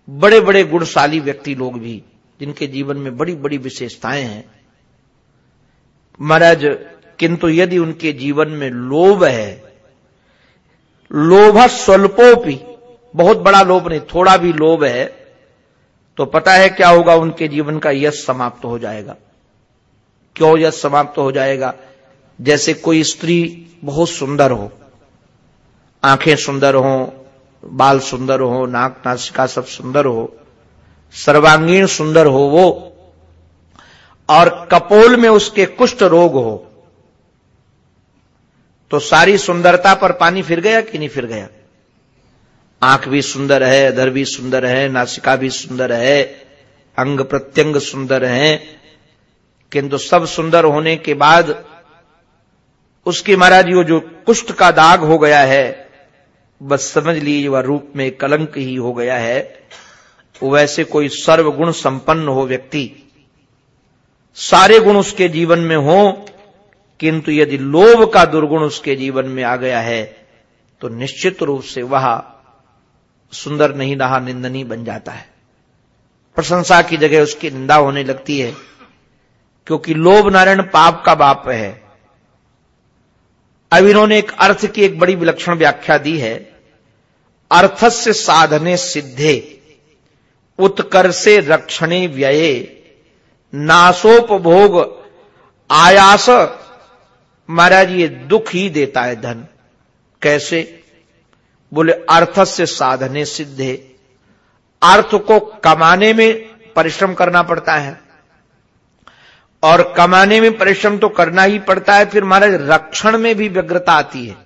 बड़े बड़े गुणशाली व्यक्ति लोग भी, जिनके जीवन में बड़ी बड़ी विशेषताएँ हैं। महाराज, किंतु यदि उनके जीवन में लोभ है, लोभ स्वल्पोपी, बहुत बड़ा लोभ नहीं, थोड़ा भी लोभ है तो पता है क्या होगा, उनके जीवन का यश समाप्त हो जाएगा। क्यों यश समाप्त हो जाएगा? जैसे कोई स्त्री बहुत सुंदर हो, आँखें सुंदर हो, बाल सुंदर हो, नाक नासिका सब सुंदर हो, सर्वांगीण सुंदर हो वो, और कपोल में उसके कुष्ठ रोग हो तो सारी सुंदरता पर पानी फिर गया कि नहीं फिर गया? आँख भी सुंदर है, अधर भी सुंदर है, नासिका भी सुंदर है, अंग प्रत्यंग सुंदर है, किंतु सब सुंदर होने के बाद उसके महाराज वो जो कुष्ठ का दाग हो गया है, बस समझ लीजिए वह रूप में कलंक ही हो गया है। वैसे कोई सर्वगुण संपन्न हो व्यक्ति। सारे गुण उसके जीवन में हो, किंतु यदि लोभ का दुर्गुण उसके जीवन में आ गया है तो निश्चित रूप से वह सुंदर नहीं रहा निंदनी बन जाता है। प्रशंसा की जगह उसकी निंदा होने लगती है, क्योंकि लोभ नारायण पाप का बाप है। अब इन्होंने एक अर्थ की एक बड़ी विलक्षण व्याख्या दी है। अर्थस्य साधने सिद्धे, उत्कर्षे रक्षणे व्यये, नासोपभोग आयास, महाराज ये दुख ही देता है धन। कैसे? बोले अर्थ से साधने सिद्धे। अर्थ को कमाने में परिश्रम करना पड़ता है। और कमाने में परिश्रम तो करना ही पड़ता है, फिर महाराज रक्षण में भी व्यग्रता आती है।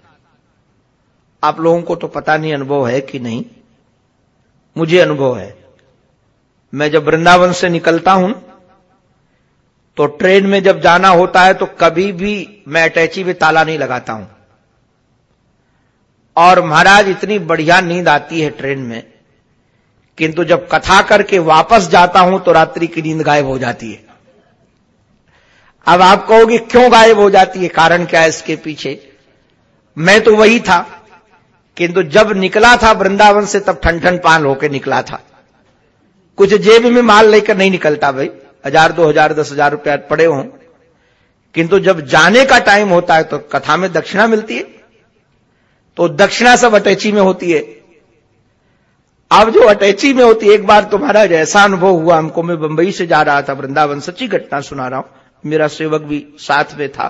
आप लोगों को तो पता नहीं अनुभव है कि नहीं। मुझे अनुभव है। मैं जब वृंदावन से निकलता हूँ तो ट्रेन में जब जाना होता है तो कभी भी मैं अटैची में ताला नहीं लगाता हूँ। और महाराज, इतनी बढ़िया नींद आती है ट्रेन में, किंतु जब कथा करके वापस जाता हूँ तो रात्रि की नींद गायब हो जाती है। अब आप कहोगे, क्यों गायब हो जाती है? कारण क्या है इसके पीछे? मैं तो वही था, किंतु जब निकला था वृंदावन से, तब ठन ठन पान होकर निकला था। कुछ जेब में माल लेकर नहीं निकलता भाई। हज़ार, दो हज़ार, दस हज़ार रुपया पड़े हों। किंतु जब जाने का टाइम होता है तो कथा में दक्षिणा मिलती है। तो दक्षिणा सब अटैची में होती है। अब जो अटैची में होती है, एक बार तुम्हारा जैसा अनुभव हुआ, हमको मैं बंबई से जा रहा था, वृंदावन, सच्ची घटना सुना रहा हूँ। मेरा सेवक भी साथ में था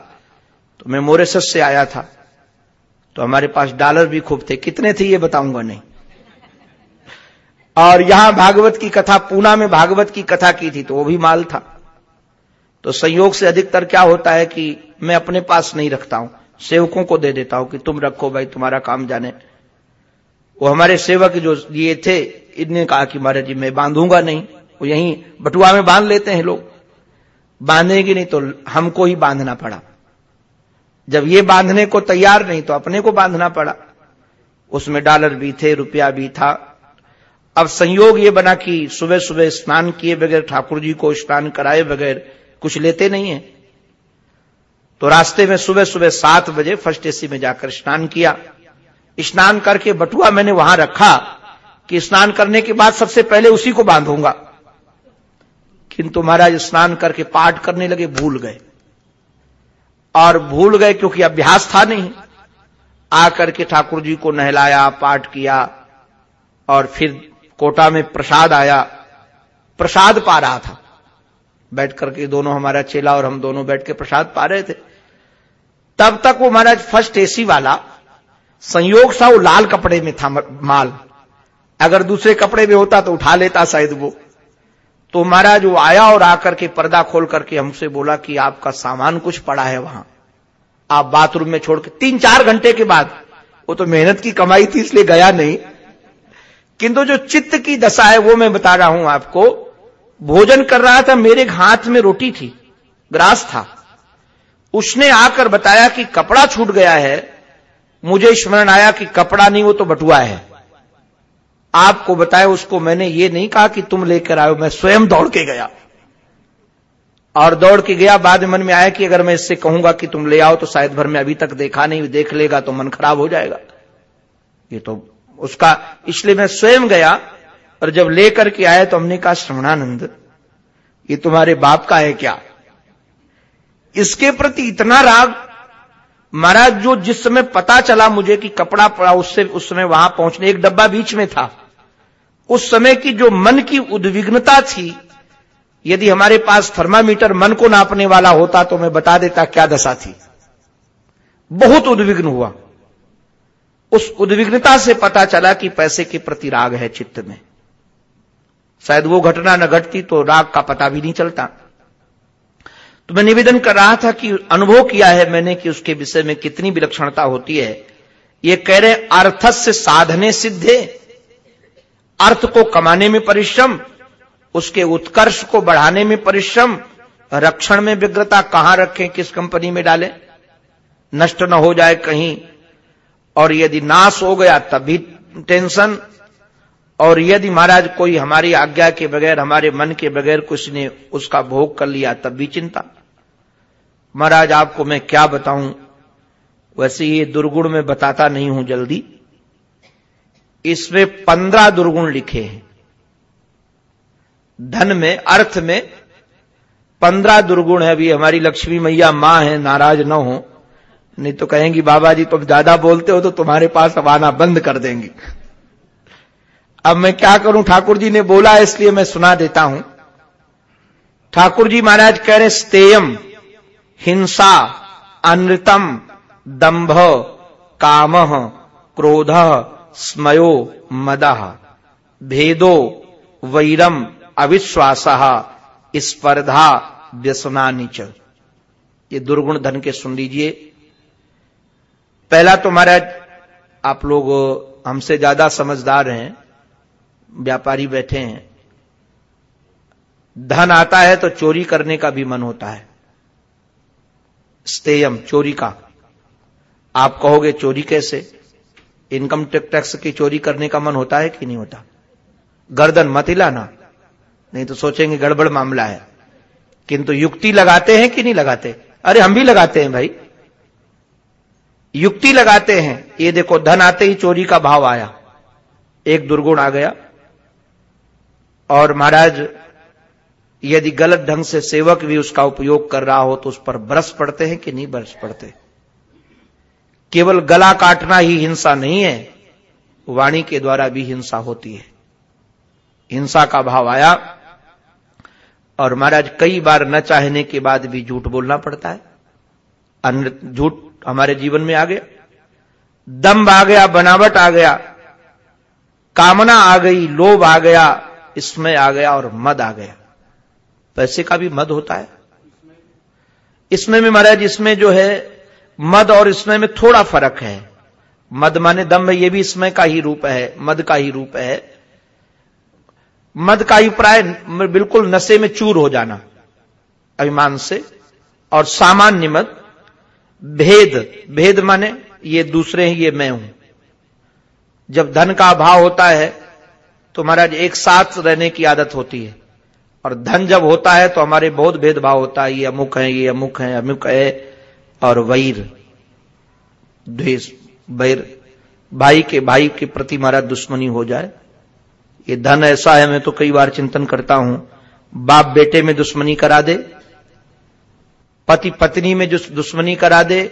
तो मैं मोरेसस से आया था तो हमारे पास डॉलर भी खूब थे। कितने थे ये बताऊँगा नहीं। और यहाँ भागवत की कथा, पूना में भागवत की कथा की थी तो वो भी माल था। तो संयोग से अधिकतर क्या होता है कि मैं अपने पास नहीं रखता हूँ। सेवकों को दे देता हूँ कि तुम रखो भाई, तुम्हारा काम जाने। वो हमारे सेवक जो ये थे, इनने कहा कि महाराज जी, मैं बांधूँगा नहीं। वो यहीं बटुआ में बाँध लेते हैं लोग। बांधेगी नहीं तो हमको ही बांधना पड़ा। जब ये बांधने को तैयार नहीं तो अपने को बांधना पड़ा। उसमें डॉलर भी थे, रुपया भी था। अब संयोग ये बना कि सुबह सुबह स्नान किए बगैर, ठाकुर जी को स्नान कराए बगैर कुछ लेते नहीं है। तो रास्ते में सुबह सुबह सात बजे फ़र्स्ट एसी में जाकर स्नान किया। स्नान करके बटुआ मैंने वहाँ रखा कि स्नान करने के बाद सबसे पहले उसी को बांधूँगा। किंतु महाराज स्नान करके पाठ करने लगे, भूल गए। और भूल गए क्योंकि अभ्यास था नहीं। आकर के ठाकुर जी को नहलाया, पाठ किया, और फिर कोटा में प्रसाद आया। प्रसाद पा रहा था। बैठ करके दोनों हमारा चेला और हम दोनों बैठ के प्रसाद पा रहे थे। तब तक वो महाराज फ़र्स्ट एसी वाला, संयोग सा वो लाल कपड़े में था माल। अगर दूसरे कपड़े में होता तो उठा लेता शायद वो। तो महाराज वो आया और आकर के पर्दा खोल करके हमसे बोला कि आपका सामान कुछ पड़ा है वहाँ। आप बाथरूम में छोड़ के, तीन चार घंटे के बाद, वो तो मेहनत की कमाई थी इसलिए गया नहीं। किंतु जो चित्त की दशा है, वो मैं बता रहा हूँ आपको, भोजन कर रहा था, मेरे हाथ में रोटी थी, ग्रास था। उसने आकर बताया कि कपड़ा छूट गया है, मुझे स्मरण आया कि कपड़ा नहीं, वो तो बटुआ है। आपको बताया, उसको मैंने ये नहीं कहा कि तुम लेकर आयो, मैं स्वयं दौड़ के गया। और दौड़ के गया, बाद में मन में आया कि अगर मैं इससे कहूँगा कि तुम ले आओ तो शायद भर में अभी तक देखा नहीं, देख लेगा तो मन खराब हो जाएगा। ये तो उसका, इसलिए मैं स्वयं गया, और जब लेकर के आया तो हमने कहा श्रवणानंद ये तुम्हारे बाप का है क्या? इसके प्रति इतना राग महाराज, जो जिस समय पता चला मुझे कि कपड़ा पड़ा, उससे, उस समय वहाँ पहुँचने, एक डब्बा बीच में था। उस समय की जो मन की उद्विग्नता थी, यदि हमारे पास थर्मामीटर मन को नापने वाला होता तो मैं बता देता क्या दशा थी। बहुत उद्विग्न हुआ। उस उद्विग्नता से पता चला कि पैसे के प्रति राग है चित्त में। शायद वो घटना न घटती तो राग का पता भी नहीं चलता। तो मैं निवेदन कर रहा था कि अनुभव किया है मैंने कि उसके विषय में कितनी विलक्षणता होती है। ये कह रहे अर्थ से साधने सिद्धे, अर्थ को कमाने में परिश्रम, उसके उत्कर्ष को बढ़ाने में परिश्रम, रक्षण में व्यग्रता कहाँ रखें, किस कंपनी में डालें? नष्ट न हो जाए कहीं, और यदि नाश हो गया तब भी टेंशन, और यदि महाराज कोई हमारी आज्ञा के बगैर, हमारे मन के बगैर कुछ ने उसका भोग कर लिया तब भी चिंता। महाराज, आपको मैं क्या बताऊँ? वैसे ये दुर्गुण में बताता नहीं हूँ जल्दी। इसमें पंद्रह दुर्गुण लिखे हैं। धन में, अर्थ में पंद्रह दुर्गुण है। अभी हमारी लक्ष्मी मैया माँ है, नाराज़ न हो। नहीं तो कहेंगी, बाबा जी, तुम ज़्यादा बोलते हो तो तुम्हारे पास अब आना बंद कर देंगे। अब मैं क्या करूँ? ठाकुर जी ने बोला, इसलिए मैं सुना देता हूँ। ठाकुर जी महाराज कह रहे स्तेयम। हिंसा, अनृतम दंभ काम, क्रोध, स्मयो, मद। भेदो, वैरम, अविश्वास, स्पर्धा व्यसना नीच ये दुर्गुण धन के सुन लीजिए। पहला तो महाराज, आप लोग हमसे ज़्यादा समझदार हैं, व्यापारी बैठे हैं। धन आता है तो चोरी करने का भी मन होता है। स्तेयम, चोरी का। आप कहोगे, चोरी कैसे? इनकम टैक्स की चोरी करने का मन होता है कि नहीं होता? गर्दन मत हिलाना। नहीं तो सोचेंगे, गड़बड़ मामला है। किंतु युक्ति लगाते हैं कि नहीं लगाते? अरे, हम भी लगाते हैं भाई। युक्ति लगाते हैं। ये देखो, धन आते ही चोरी का भाव आया। एक दुर्गुण आ गया। और महाराज यदि गलत ढंग से सेवक भी उसका उपयोग कर रहा हो तो उस पर बरस पड़ते हैं कि नहीं बरस पड़ते? केवल गला काटना ही हिंसा नहीं है, वाणी के द्वारा भी हिंसा होती है। हिंसा का भाव आया और महाराज कई बार न चाहने के बाद भी झूठ बोलना पड़ता है। अन्य झूठ हमारे जीवन में आ गया। दम्ब आ गया, बनावट आ गया, कामना आ गई, लोभ आ गया, इसमें आ गया और मद आ गया। पैसे का भी मद होता है। इसमें भी महाराज, इसमें जो है, मद और इसमें में थोड़ा फ़र्क है। मद माने दम ये भी इसमें का ही रूप है, मद का ही रूप है। मद का ही प्राय बिल्कुल नशे में चूर हो जाना, अभिमान से। और सामान्य मद, भेद भेद माने ये दूसरे हैं, ये मैं हूँ। जब धन का अभाव होता है तो महाराज, एक साथ रहने की आदत होती है। और धन जब होता है तो हमारे बहुत भेदभाव होता है, ये अमुक है, ये अमुक है अमुक है, और वैर, द्वेष, वैर, भाई के भाई के प्रति हमारा दुश्मनी हो जाए। ये धन ऐसा है, मैं तो कई बार चिंतन करता हूँ, बाप बेटे में दुश्मनी करा दे, पति पत्नी में दुश्मनी करा दे,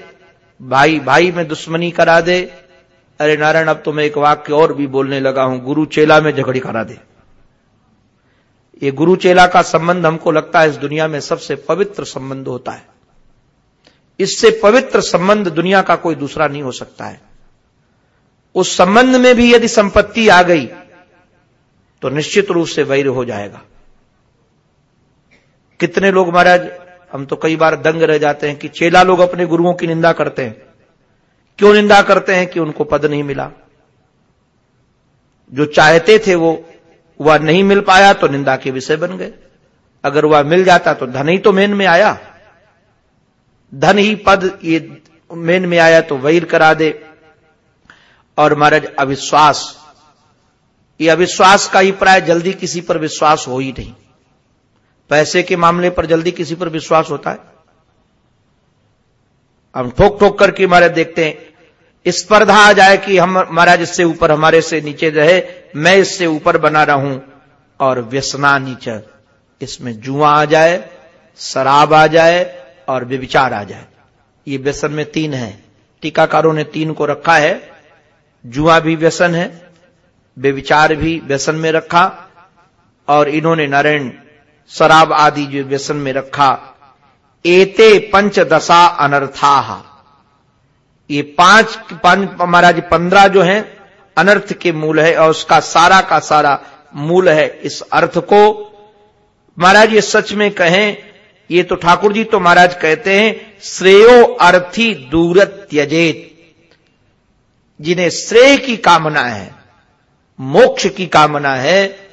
भाई भाई में दुश्मनी करा दे, अरे नारायण, अब तो मैं एक वाक्य और भी बोलने लगा हूँ, गुरु चेला में झगड़ी करा दे। ये गुरु चेला का संबंध हमको लगता है इस दुनिया में सबसे पवित्र संबंध होता है। इससे पवित्र संबंध दुनिया का कोई दूसरा नहीं हो सकता है। उस संबंध में भी यदि संपत्ति आ गई तो निश्चित रूप से वैर हो जाएगा। कितने लोग महाराज, हम तो कई बार दंग रह जाते हैं कि चेला लोग अपने गुरुओं की निंदा करते हैं। क्यों निंदा करते हैं कि उनको पद नहीं मिला? जो चाहते थे वो वह नहीं मिल पाया तो निंदा के विषय बन गए। अगर वह मिल जाता तो धन ही तो मेन में आया। धन ही पद ये मेन में आया तो वैर करा दे। और महाराज, अविश्वास। ये अविश्वास का ही प्राय जल्दी किसी पर विश्वास हो ही नहीं। पैसे के मामले पर जल्दी किसी पर विश्वास होता है। हम ठोक ठोक करके महाराज देखते हैं स्पर्धा आ जाए कि हम महाराज इससे ऊपर, हमारे से नीचे रहे, मैं इससे ऊपर बना रहूँ और व्यसना नीचे। इसमें जुआ आ जाए, शराब आ जाए और व्यविचार आ जाए। ये व्यसन में तीन है। टीकाकारों ने तीन को रखा है। जुआ भी व्यसन है व्यविचार भी व्यसन में रखा और इन्होंने नारायण शराब आदि जो व्यसन में रखा, एते पंच दशा अनर्था। ये पाँच पाँच महाराज पंद्रह जो है, अनर्थ के मूल है और उसका सारा का सारा मूल है इस अर्थ को। महाराज, ये सच में कहें, ये तो ठाकुर जी तो महाराज कहते हैं, श्रेयो अर्थी दूर त्यजेत। जिन्हें श्रेय की कामना है, मोक्ष की कामना है,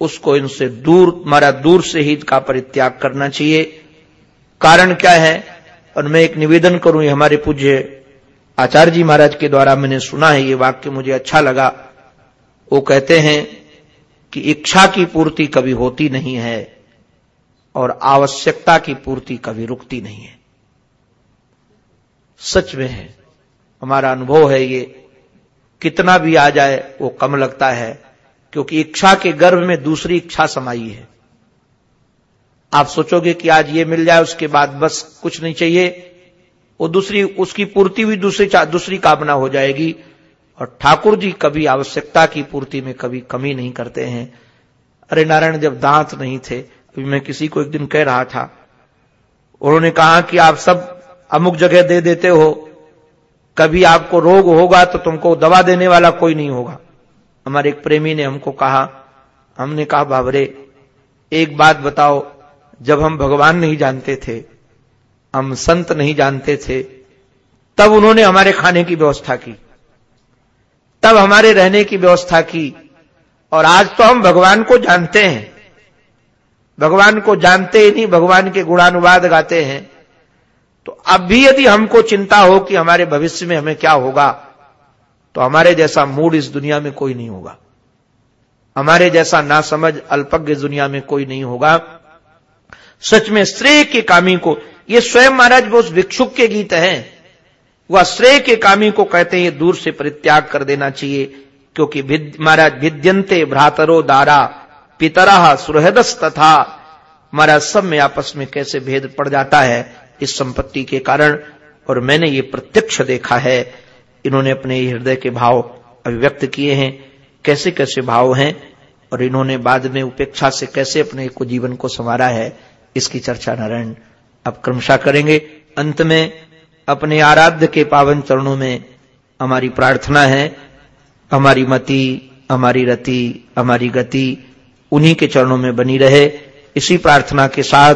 उसको इनसे दूर मारा दूर से ही का परित्याग करना चाहिए। कारण क्या है? और मैं एक निवेदन करूँ हमारे पूज्य आचार्य जी महाराज के द्वारा मैंने सुना है, ये वाक्य मुझे अच्छा लगा। वो कहते हैं कि इच्छा की पूर्ति कभी होती नहीं है और आवश्यकता की पूर्ति कभी रुकती नहीं है। सच में है, हमारा अनुभव है ये। कितना भी आ जाए, वो कम लगता है, क्योंकि इच्छा के गर्भ में दूसरी इच्छा समाई है। आप सोचोगे कि आज ये मिल जाए, उसके बाद बस कुछ नहीं चाहिए। वो दूसरी, उसकी पूर्ति भी दूसरी दूसरी कामना हो जाएगी। और ठाकुर जी कभी आवश्यकता की पूर्ति में कभी कमी नहीं करते हैं। अरे नारायण, जब दांत नहीं थे, अभी मैं किसी को एक दिन कह रहा था। उन्होंने कहा कि आप सब अमुक जगह दे देते हो। कभी आपको रोग होगा तो तुमको दवा देने वाला कोई नहीं होगा। हमारे एक प्रेमी ने हमको कहा, हमने कहा, बाबरे, एक बात बताओ, जब हम भगवान नहीं जानते थे हम संत नहीं जानते थे। तब उन्होंने हमारे खाने की व्यवस्था की। तब हमारे रहने की व्यवस्था की। और आज तो हम भगवान को जानते हैं। भगवान को जानते ही नहीं, भगवान के गुणानुवाद गाते हैं। तो अब भी यदि हमको चिंता हो कि हमारे भविष्य में हमें क्या होगा तो हमारे जैसा मूड इस दुनिया में कोई नहीं होगा। हमारे जैसा नासमझ अल्पज्ञ दुनिया में कोई नहीं होगा। सच में श्रेय के कामी को ये स्वयं महाराज वो उस भिक्षुक के गीत हैं। वह श्रेय के कामी को कहते हैं दूर से परित्याग कर देना चाहिए, क्योंकि महाराज भिद्यंते भ्रातरो दारा, पितरा सुहृदस तथा महाराज सब में आपस में कैसे भेद पड़ जाता है इस संपत्ति के कारण, और मैंने ये प्रत्यक्ष देखा है। इन्होंने अपने हृदय के भाव अभिव्यक्त किए हैं। कैसे कैसे भाव हैं, और इन्होंने बाद में उपेक्षा से कैसे अपने को जीवन को संवारा है, इसकी चर्चा नारायण अब क्रमशः करेंगे। अंत में अपने आराध्य के पावन चरणों में हमारी प्रार्थना है। हमारी मति, हमारी रति, हमारी गति उन्हीं के चरणों में बनी रहे। इसी प्रार्थना के साथ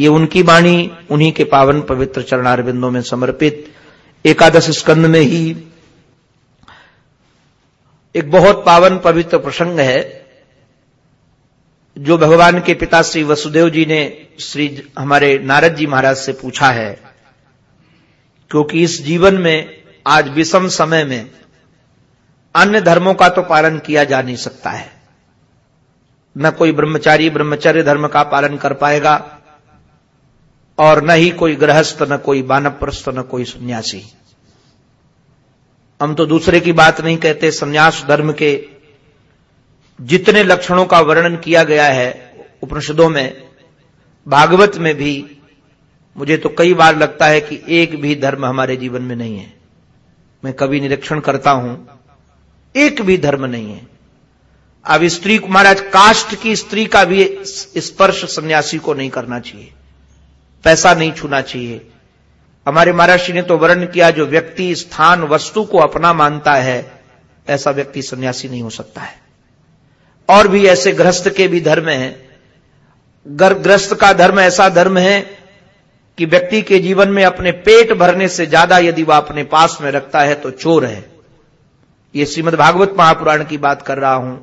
ये उनकी वाणी, उन्हीं के पावन पवित्र चरणारविंदों में समर्पित एकादश स्कंद में ही एक बहुत पावन पवित्र प्रसंग है। जो भगवान के पिता श्री वसुदेव जी ने श्री हमारे नारद जी महाराज से पूछा है, क्योंकि इस जीवन में, आज विषम समय में, अन्य धर्मों का तो पालन किया जा नहीं सकता है। न कोई ब्रह्मचारी, ब्रह्मचर्य धर्म का पालन कर पाएगा, और न ही कोई गृहस्थ, न कोई बानप्रस्थ न कोई सन्यासी। हम तो दूसरे की बात नहीं कहते, सन्यास धर्म के जितने लक्षणों का वर्णन किया गया है उपनिषदों में, भागवत में भी, मुझे तो कई बार लगता है कि एक भी धर्म हमारे जीवन में नहीं है। मैं कभी निरीक्षण करता हूँ, एक भी धर्म नहीं है। अब स्त्री, महाराज कास्ट की स्त्री का भी स्पर्श सन्यासी को नहीं करना चाहिए, पैसा नहीं छूना चाहिए। हमारे महाराष्ट्र ने तो वर्ण किया, जो व्यक्ति स्थान, वस्तु को अपना मानता है, ऐसा व्यक्ति सन्यासी नहीं हो सकता है। और भी ऐसे ग्रस्त के भी धर्म हैं। ग्रस्त का धर्म ऐसा धर्म है कि व्यक्ति के जीवन में अपने पेट भरने से ज़्यादा यदि वह अपने पास में रखता है तो चोर है। यह श्रीमद भागवत महापुराण की बात कर रहा हूँ।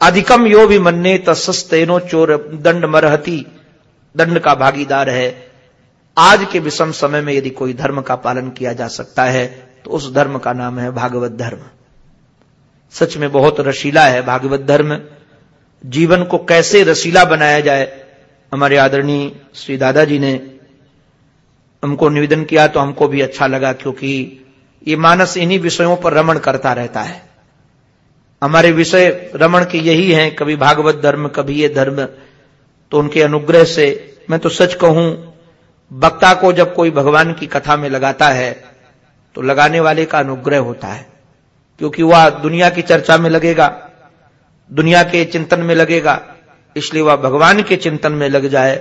अधिकम यो भी मन्ने तस्तेनो चोर दंड मरहती, दंड का भागीदार है। आज के विषम समय में यदि कोई धर्म का पालन किया जा सकता है तो उस धर्म का नाम है भागवत धर्म। सच में बहुत रसीला है भागवत धर्म। जीवन को कैसे रसीला बनाया जाए? हमारे आदरणीय श्री दादाजी ने हमको निवेदन किया तो हमको भी अच्छा लगा क्योंकि ये मानस इन्हीं विषयों पर रमण करता रहता है। हमारे विषय रमण के यही हैं, कभी भागवत धर्म, कभी ये धर्म। तो उनके अनुग्रह से मैं तो सच कहूँ, वक्ता को जब कोई भगवान की कथा में लगाता है तो लगाने वाले का अनुग्रह होता है। क्योंकि वह दुनिया की चर्चा में लगेगा, दुनिया के चिंतन में लगेगा, इसलिए वह भगवान के चिंतन में लग जाए,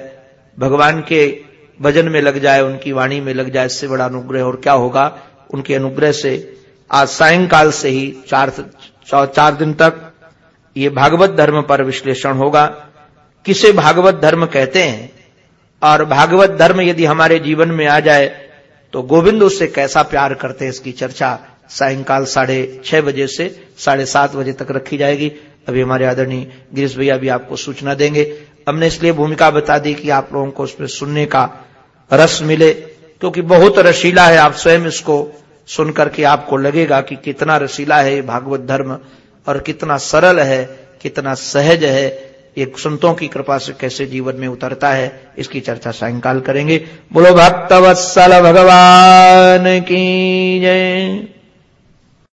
भगवान के भजन में लग जाए, उनकी वाणी में लग जाए, इससे बड़ा अनुग्रह और क्या होगा? उनके अनुग्रह से आज सायंकाल से ही चार चार दिन तक ये भागवत धर्म पर विश्लेषण होगा। किसे भागवत धर्म कहते हैं? और भागवत धर्म यदि हमारे जीवन में आ जाए तो गोविंद उससे कैसा प्यार करते हैं इसकी चर्चा? सायंकाल साढ़े छह बजे से साढ़े सात बजे तक रखी जाएगी। अभी हमारे आदरणीय गिरीश भैया भी आपको सूचना देंगे। हमने इसलिए भूमिका बता दी कि आप लोगों को उसमें सुनने का रस मिले, क्योंकि बहुत रसीला है। आप स्वयं इसको सुन करके आपको लगेगा कि कितना रसीला है भागवत धर्म और कितना सरल है, कितना सहज है। ये संतों की कृपा से कैसे जीवन में उतरता है, इसकी चर्चा सायंकाल करेंगे। बोलो भक्त वत्सल भगवान की जय।